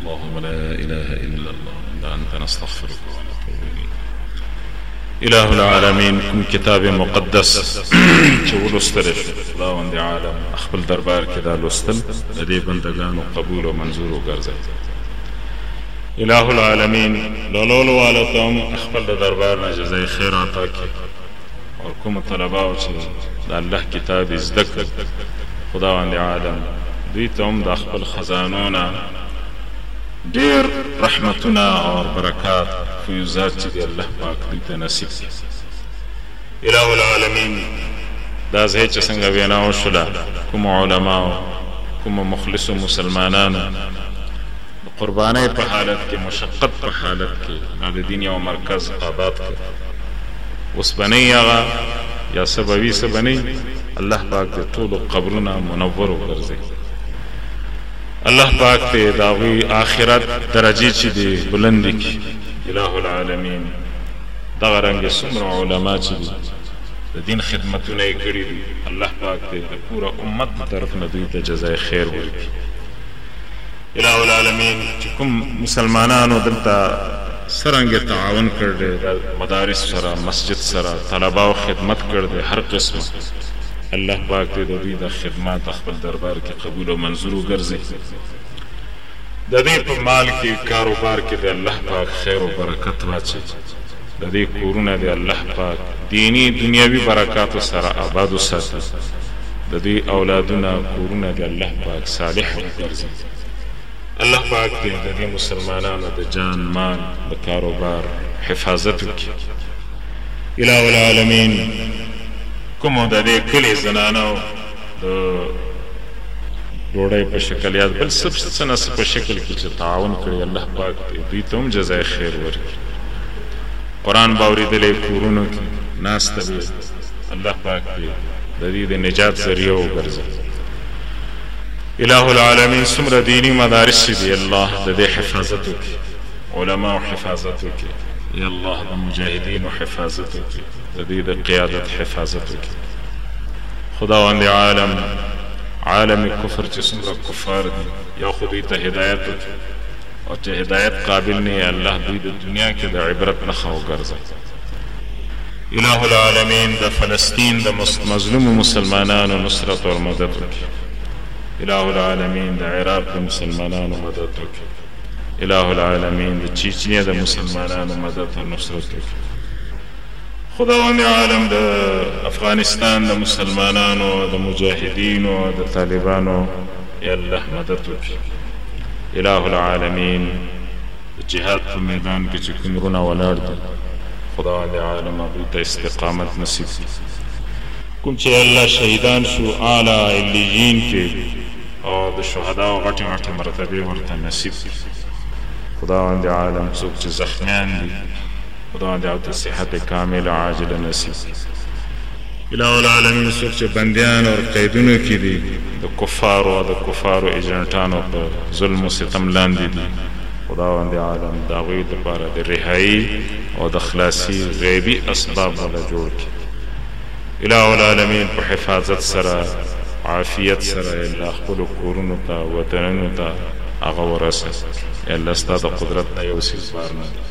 اللهم لا إله إلا الله إلا أنت نستغفرك ونتوب إليك إله العالمين كم كتاب مقدس چې ولوستل شو خداوند عالم خپل دربار کې دا لوستل د دې بندګانو قبول او منظور وګرځي إله العالمين لولو والتم خپل دربار نه جزای خیر عطا کړي او کوم طلباء چې د الله کتاب یې زده کړ، خداوند عالم دوی ته هم د خپل خزانو نه ډېر رحمتونه اور برکات، فیوضات، چې دي الله پاک دوی ته نصیب کړي. اله العالمین دا ځای چې څنګه وینا وشوله کومو علماوو، کومو مخلصو مسلمانانو، قربانۍ په حالت کې مشقت په حالت کې دا د دين يو مرکز آباد کړ اوس به نه هغه يا څه به وي څه به نه الله پاک د ټولو قبرونه منور وګرځي الله پاک دې د هغوی آخرت درجې چې دي بلندې کړي اله العالمین دغه رنګې څومره علما چې دي د دین خدمتونه یې کړي دي الله پاک دې د پوره امت طرف نه دوی ته جزای خیر ورکړي اله العالمين چې کوم مسلمانانو دلته څرنګه تعاون کړ دی د مدارس سره مسجد سره طلباو خدمت کړ دی هر قسمه الله پاک دې د دوی دا خدمات خپل دربار کې قبول او منظور وګرځي د دې په مال کې کاروبار کې دې الله پاک خیر او برکت واچي د دې کورونه دې الله پاک دیني دنیاوي برکاتو سره اباد وساتي، د دوی اولادونه کورونه دې الله پاک صالح وګرځي، الله پاک دې د دې مسلمانانو د جان مال د کاروبار حفاظت وکړي اله العالمین، کومو د دې کلي زنانو. د ډوډۍ په شکل یا بل څه څه نه څه په شکل کې چې تعاون کړي الله پاک دې دوی ته هم جزای خیر ورکړي قرآن به اورېدلی کورونو کې ناسته به الله پاک دې د دې د نجات ذریعه وګرځي الہ العالمین څومره دیني مدارس چې دی الله د دې حفاظت وکړي علماو حفاظت وکړي یا الله د مجاهدینو حفاظت وکړي د دوی د قیادت حفاظت وکړي. خداوند عالم، عالم کفر چې څومره کفار دي یا خو دوی ته هدایت وکړي او چې هدایت قابل نه وي الله دوی د دنیا کې د عبرت نښه وګرځوي. اله العالمین د فلسطین د مظلومو مسلمانانو نصرت او مدد وکړي. اله العالمین د عراق د مسلمانانو مدد وکړي. اله العالمین د چیچنیې د مسلمانانو مدد او نصرت وکړي. خداوند عالم د افغانستان د مسلمانانو د مجاهدینو د طالبانو یا الله مدد وکړي اله العالمین د جهاد په میدان کې چې کوم رونه ولاړ دي خداوند عالم هغوی ته استقامت نصیب کړي کوم چې الله شهیدان شو اعلی علیین کې او د شهداو غټې غټې مرتبې ورته نصیب کړي خداوند عالم څوک چې زخمیان دي خدای دې ورته صحت کامل عاجل نصیب کړي. اله العالمین څوک چې بندیان او قیدونو کې دي د کفارو او د کفارو ایجنټانو په ظلم او ستم لاندې دي خداوند عالم د هغوی لپاره د رهایي او د خلاصي غیبي اسباب راله جوړ کړي اله العالمین په حفاظت سره عافیت سره اې الله خپل کورونو ته وطنونو ته هغه ورسوه اې الله ستا د قدرت نه یو څیز بار نه دی.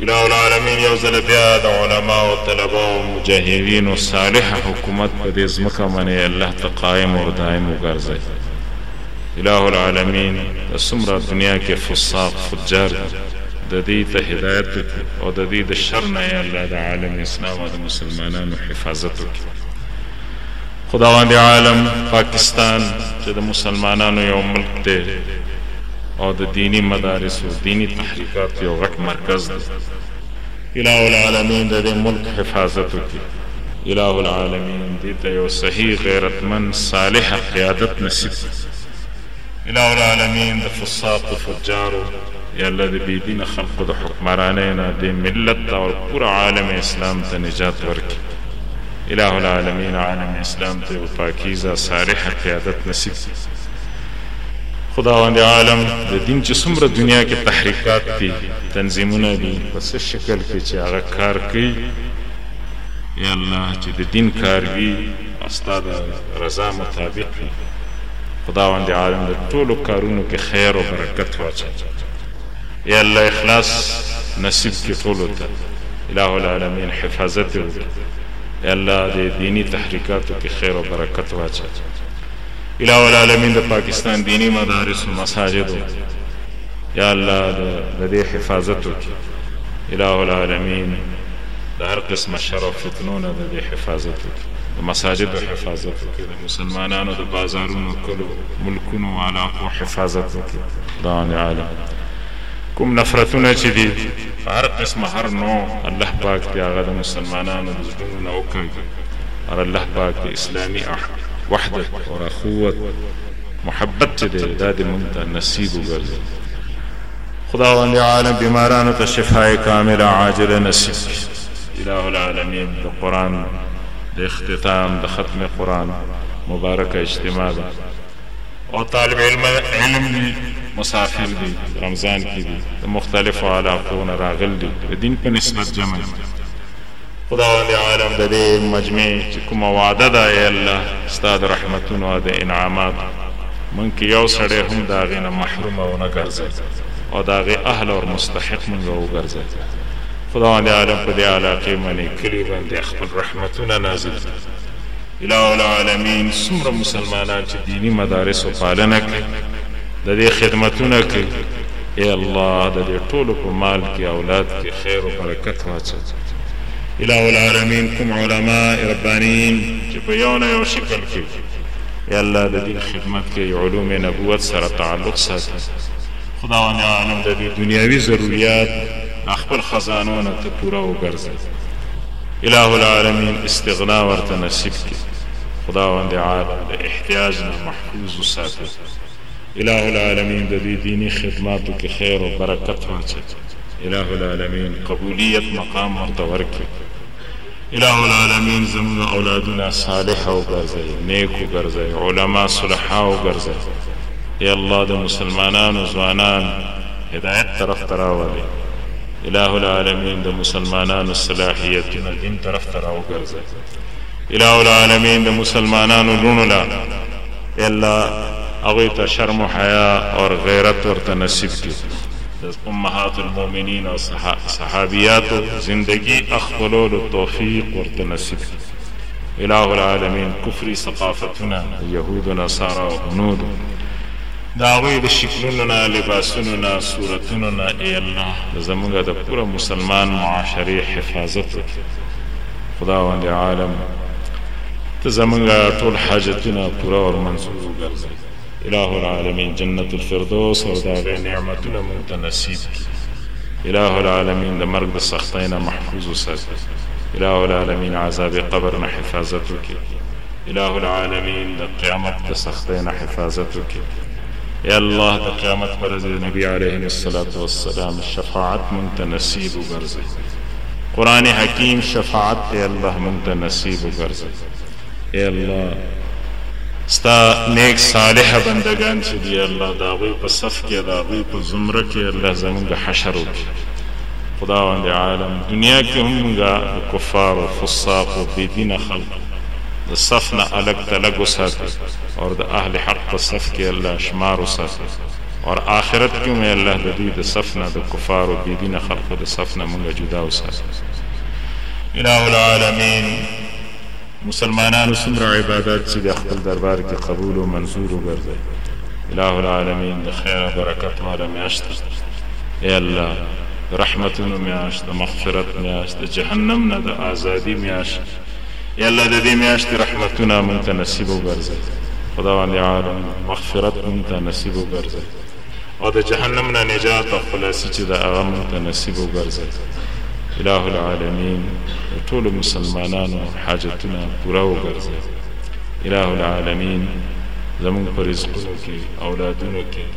اله العالمين يو ځل بيا د علماو طلباو مجاهدينو صالح حکومت په دې ځمکه باندې الله ته قائم اور دائم وګرځوي اله العالمين د څومره دنيا کې فساق فجار دي د دې ته هدايت وکړي او د دې د شر نه الله د عالم اسلام او د مسلمانانو حفاظت وکړي خداوند عالم پاکستان چې د مسلمانانو یو ملک دی او د دیني مدارسو، دیني تحریکاتو یو غټ مرکز دی، اله العالمین د دې ملک حفاظت وکړي، اله العالمین دې ته یو صحیح، غیرتمند، صالح قیادت نصیب کړي. اله العالمین د فساقو فجارو یا الله د بی دین خلقو د حکمرانه نه د ملت او پورا عالم اسلام ته نجات ورکی اله العالمین عالم اسلام ته او پاکیزه صالح قیادت نصیب خداوند عالم د دین چې څومره دنیا کې تحریکات دي تنظیمونه دي په څه شکل کې چې هغه کار کوي یا الله چې د دین کار وي ستا د رضا مطابق وي خداوند عالم د ټولو کارونو کې خیر او برکت واچوي یا الله اخلاص نصیب کې ټولو ته الہ العالمین حفاظت وکړي یا الله د دینی تحریکاتو کې خیر او برکت واچوي الہ العالمین د پاکستان دینی مدارس او مساجد یا الله د دې حفاظت وکړي الہ العالمین د هر قسم شر او فتنو نه د حفاظت وکړي د مساجدو حفاظت وکړي، د مسلمانانو د بازارونو، کلو، ملکونو او علاقو حفاظت وکړي، دا د عالم کوم نفرتونه چې دي په هر قسمه هر نوع الله پاک دې هغه د مسلمانانو د زړونو نه وکاږي او الله پاک د اسلامي وحدت او اخوت محبت چې دی دا دې موږ ته نصیب وګرځي. خداوند عالم بیمارانو ته شفاء کامله عاجله نصیب کړي اله العالمین د قرآن د اختتام د ختم قرآن مبارکه اجتماع ده او طالب علم علم دي مسافر دي رمضان کې دي د مختلفو علاقو نه راغل دي د دین په نسبت جمع دي خداوند عالم د دې مجمع چې کومه وعده ده ای الله ستا د رحمتونو او د انعاماتو مونږ کې یو سړی هم د هغې نه محروم او نه ګرځوي او د هغې اهل او مستحق مونږ وګرځوي خداوند عالم په دې علاقې منې کلی باندې خپل رحمتونه نازل اله العالمین څومره مسلمانان چې دینی مدارس او پالنه کوي د دې خدمتونه کوي اے الله د دې ټولو په مال کې اولاد کې خیر او برکت واچوي اله العالمین کوم علماء ربانیین چې په یو نه یو شکل کې یا الله د دین خدمت کوي علوم نبوت سره تعلق ساتي خداوند عالم د دې دنیاوي ضرورت خپل خزانو نه ته پوره وګرځي اله العالمین استغنا ورته نصیب کړي خداوند عالم د احتیاج نه محفوظ وساتي اله العالمين د دې ديني خدماتو کې خير او برکت واچوي اله العالمين قبوليت مقام ورته ورکړي اله العالمين زموږ اولادونه صالح وګرځوي نيک وګرځوي علما صلحا وګرځوي اي الله د مسلمانانو ځوانان هدايت طرف ته راولي اله العالمين د مسلمانانو صلاحيتونه دين طرف ته راوګرځوي الہ العالمین د مسلمانانو لونو لا الله هغه ته شرم و حیا او غیرت ورته نصیب کی د امهات المؤمنین او صحابیات زندگی اخبلول توفیق ورته نصیب کی الہ العالمین کفری ثقافتنا یهود و نصارا و هنود دا غوی د شکلونو نه لباسونو نه صورتونو نه ای الله زمونږ د پوره مسلمان معاشري حفاظت وکړي خداوند عالم ته زمونږ ټول حاجتونه پوره او منظور وګرځي اله العالمین جنت الفردوس او دا غي نعمتونه مونږ ته نصیب کړي اله العالمین د مرګ د سختۍ نه محفوظ وساتي اله العالمین عذاب قبر نه حفاظت وکړي اله العالمین د قیامت د سختۍ نه حفاظت وکړي یا الله د قیامت پر ورځ نبی علیه الصلاۃ والسلام شفاعت مونږ ته نصیب وګرځي قران حکیم شفاعت ته الله مونږ ته نصیب وګرځي اے الله ستا نیک صالح بندگان چې دی الله دا غوی په صف کې دا غوی په زمره کې الله زمونږ حشر وکړي خداوند عالم دنیا کې هم مونږه کفار او فساق او بيدینه خلق د صف نه الګ تلګ وساتي او د اهل حق په صف کې الله شمار وساتي اور آخرت کیو مې الله د دوی د صف نه د کفارو بې دینه خلقو د صف نه مونږ جدا وساته اله العالمین مسلمانانو څومره عبادات چې بیا خپل دربار کې قبول او منظور وګرځي اله العالمین د خیر برکت والا میاشت اے الله رحمتونو میاشت د مغفرت میاشت د جهنم نه د ازادي میاشت یا الله د دې میاشتې رحمتونه مونږ ته نصیب وګرځي خداوند عالم مغفرت مونږ ته نصیب وګرځي او د جهنم نه نجات او خلاصي چې د هغه مونږ ته نصیب وګرځي اله العالمین د ټولو مسلمانانو حاجتونه پوره وګرځي اله العالمین زمونږ په رزقونو کې اولادونو کې